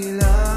love.